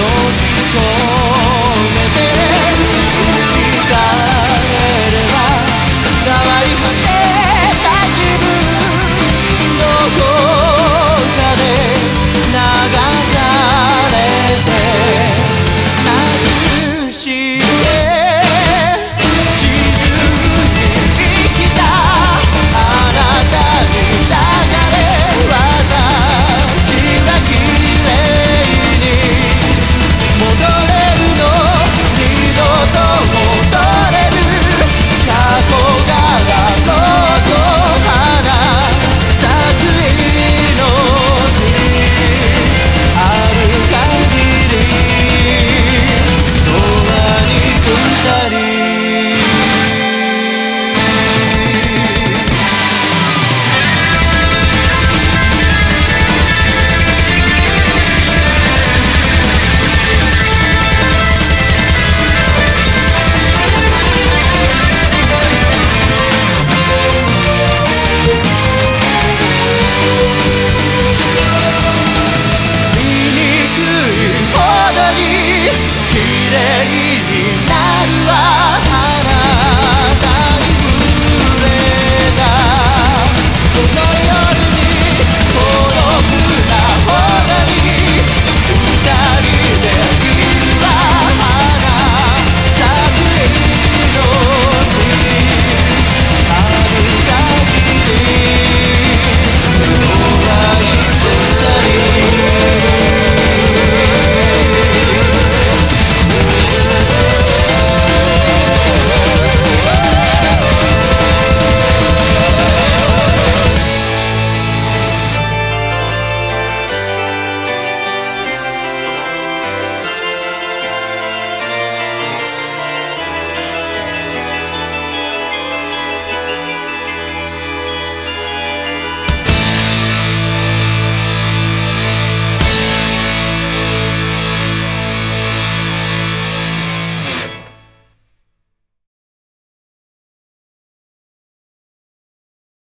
knows